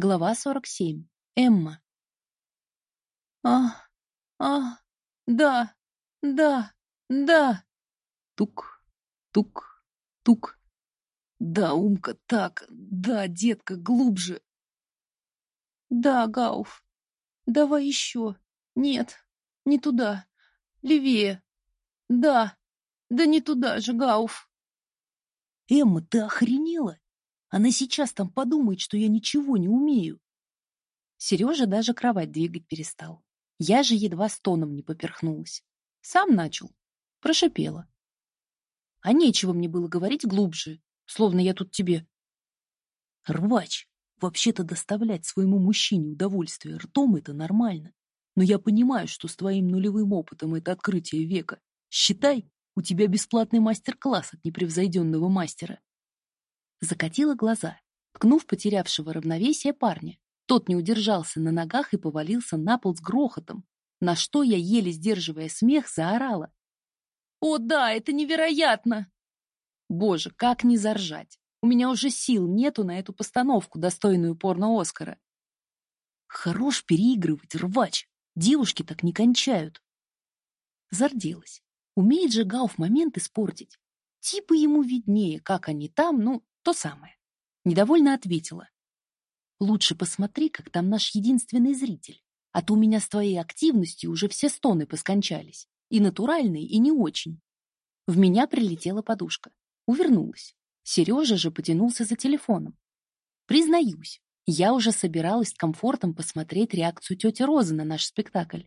Глава 47. Эмма. А, а, да, да, да. Тук, тук, тук. Да, умка, так, да, детка, глубже. Да, Гауф, давай еще. Нет, не туда. Левее. Да, да не туда же, Гауф. Эмма, ты охренела? Она сейчас там подумает, что я ничего не умею. Сережа даже кровать двигать перестал. Я же едва стоном не поперхнулась. Сам начал. Прошипела. А нечего мне было говорить глубже, словно я тут тебе... Рвач, вообще-то доставлять своему мужчине удовольствие ртом — это нормально. Но я понимаю, что с твоим нулевым опытом это открытие века. Считай, у тебя бесплатный мастер-класс от непревзойденного мастера закатила глаза ткнув потерявшего равновесие парня. Тот не удержался на ногах и повалился на пол с грохотом на что я еле сдерживая смех заорала. О да это невероятно! Боже как не заржать! У меня уже сил нету на эту постановку достойную порно оскара хорош переигрывать рвач! Девушки так не кончают! Зарделась. Умеет же гауф момент испортить. Типа ему виднее как они там ну то самое недовольно ответила. Лучше посмотри как там наш единственный зритель а то у меня с твоей активностью уже все стоны поскончались и натуральные и не очень в меня прилетела подушка. Увернулась. Сережа же потянулся за телефоном. Признаюсь я уже собиралась с комфортом посмотреть реакцию тети розы на наш спектакль.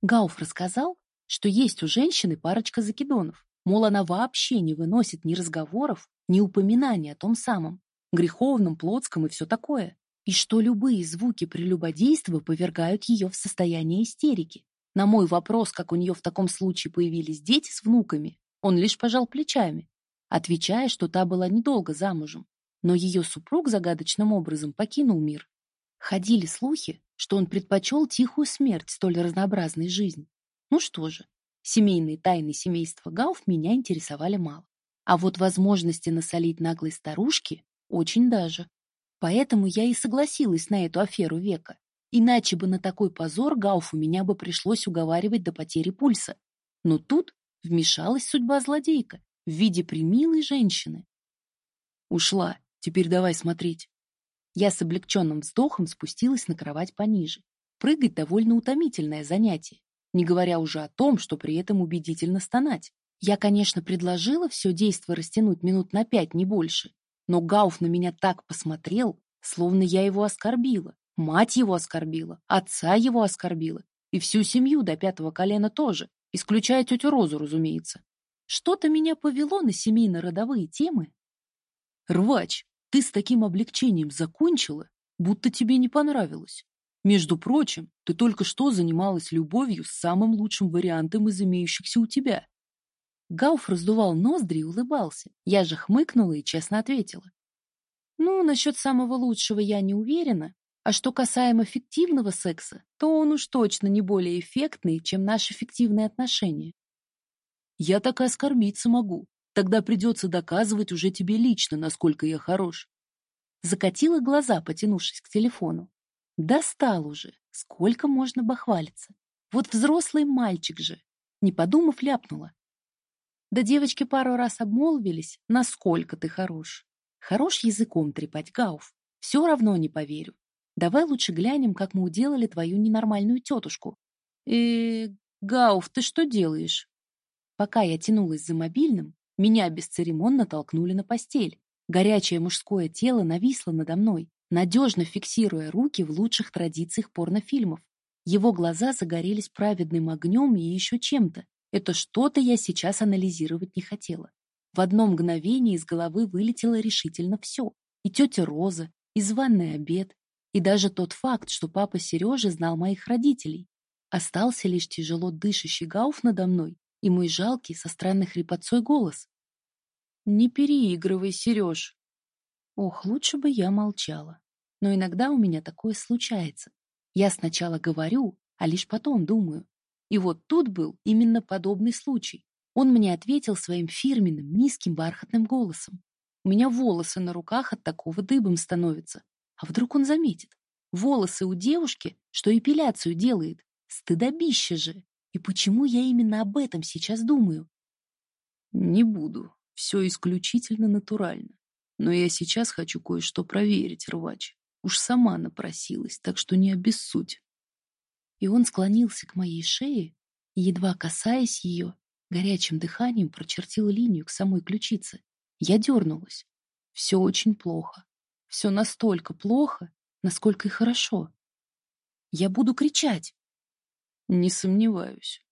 Гауф рассказал что есть у женщины парочка закидонов мол она вообще не выносит ни разговоров ни упоминания о том самом греховном плотском и все такое. И что любые звуки прелюбодейства повергают ее в состояние истерики. На мой вопрос как у нее в таком случае появились дети с внуками он лишь пожал плечами отвечая что та была недолго замужем. Но ее супруг загадочным образом покинул мир. Ходили слухи что он предпочел тихую смерть столь разнообразной жизни. Ну что же семейные тайны семейства гауф меня интересовали мало а вот возможности насолить наглой старушке очень даже. Поэтому я и согласилась на эту аферу века. Иначе бы на такой позор Гауфу меня бы пришлось уговаривать до потери пульса. Но тут вмешалась судьба злодейка в виде примилой женщины. Ушла. Теперь давай смотреть. Я с облегченным вздохом спустилась на кровать пониже. Прыгать довольно утомительное занятие, не говоря уже о том, что при этом убедительно стонать. Я, конечно, предложила все действо растянуть минут на пять, не больше. Но Гауф на меня так посмотрел, словно я его оскорбила. Мать его оскорбила, отца его оскорбила. И всю семью до пятого колена тоже, исключая тетю Розу, разумеется. Что-то меня повело на семейно-родовые темы. Рвач, ты с таким облегчением закончила, будто тебе не понравилось. Между прочим, ты только что занималась любовью с самым лучшим вариантом из имеющихся у тебя. Гауф раздувал ноздри и улыбался. Я же хмыкнула и честно ответила. Ну, насчет самого лучшего я не уверена, а что касаемо фиктивного секса, то он уж точно не более эффектный, чем наши фиктивные отношения. Я так и оскорбиться могу. Тогда придется доказывать уже тебе лично, насколько я хорош. Закатила глаза, потянувшись к телефону. Достал уже. Сколько можно бахвалиться? Вот взрослый мальчик же. Не подумав, ляпнула. Да девочки пару раз обмолвились, насколько ты хорош. Хорош языком трепать, Гауф. Все равно не поверю. Давай лучше глянем, как мы уделали твою ненормальную тетушку. Э, Гауф, ты что делаешь? Пока я тянулась за мобильным, меня бесцеремонно толкнули на постель. Горячее мужское тело нависло надо мной, надежно фиксируя руки в лучших традициях порнофильмов. Его глаза загорелись праведным огнем и еще чем-то, это что-то я сейчас анализировать не хотела. В одно мгновение из головы вылетело решительно все. И тетя Роза, и званый обед, и даже тот факт, что папа Сережи знал моих родителей. Остался лишь тяжело дышащий гауф надо мной и мой жалкий со странной хрипотцой голос. «Не переигрывай, Сереж!» Ох, лучше бы я молчала. Но иногда у меня такое случается. Я сначала говорю, а лишь потом думаю. И вот тут был именно подобный случай. Он мне ответил своим фирменным, низким бархатным голосом. У меня волосы на руках от такого дыбом становятся. А вдруг он заметит? Волосы у девушки, что эпиляцию делает. Стыдобище же. И почему я именно об этом сейчас думаю? Не буду. Все исключительно натурально. Но я сейчас хочу кое-что проверить, рвач. Уж сама напросилась, так что не обессудь. И он склонился к моей шее, и, едва касаясь ее, горячим дыханием прочертил линию к самой ключице. Я дернулась. Все очень плохо. Все настолько плохо, насколько и хорошо. Я буду кричать. Не сомневаюсь.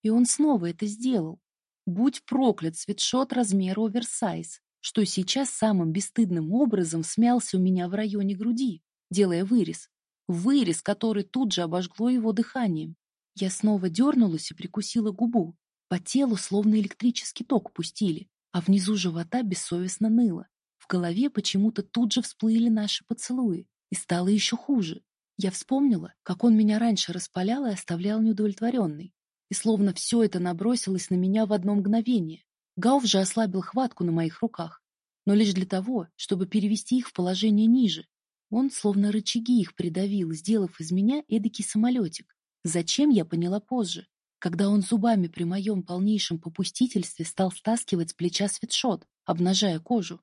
И он снова это сделал. Будь проклят свитшот размера оверсайз, что сейчас самым бесстыдным образом смялся у меня в районе груди, делая вырез. Вырез, который тут же обожгло его дыханием. Я снова дернулась и прикусила губу. По телу словно электрический ток пустили, а внизу живота бессовестно ныло. В голове почему-то тут же всплыли наши поцелуи, и стало еще хуже. Я вспомнила, как он меня раньше распалял и оставлял неудовлетворенной. И словно все это набросилось на меня в одно мгновение. Гауф же ослабил хватку на моих руках, но лишь для того, чтобы перевести их в положение ниже. Он словно рычаги их придавил, сделав из меня эдакий самолетик. Зачем, я поняла позже, когда он зубами при моем полнейшем попустительстве стал стаскивать с плеча свитшот, обнажая кожу.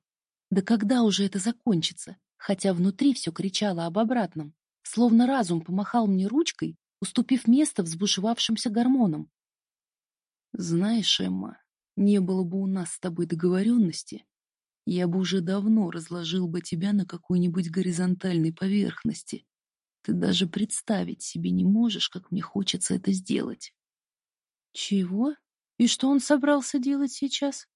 Да когда уже это закончится? Хотя внутри все кричало об обратном. Словно разум помахал мне ручкой, уступив место взбушевавшимся гормонам. Знаешь, Эмма, не было бы у нас с тобой договоренности, я бы уже давно разложил бы тебя на какой-нибудь горизонтальной поверхности. Ты даже представить себе не можешь, как мне хочется это сделать. Чего? И что он собрался делать сейчас?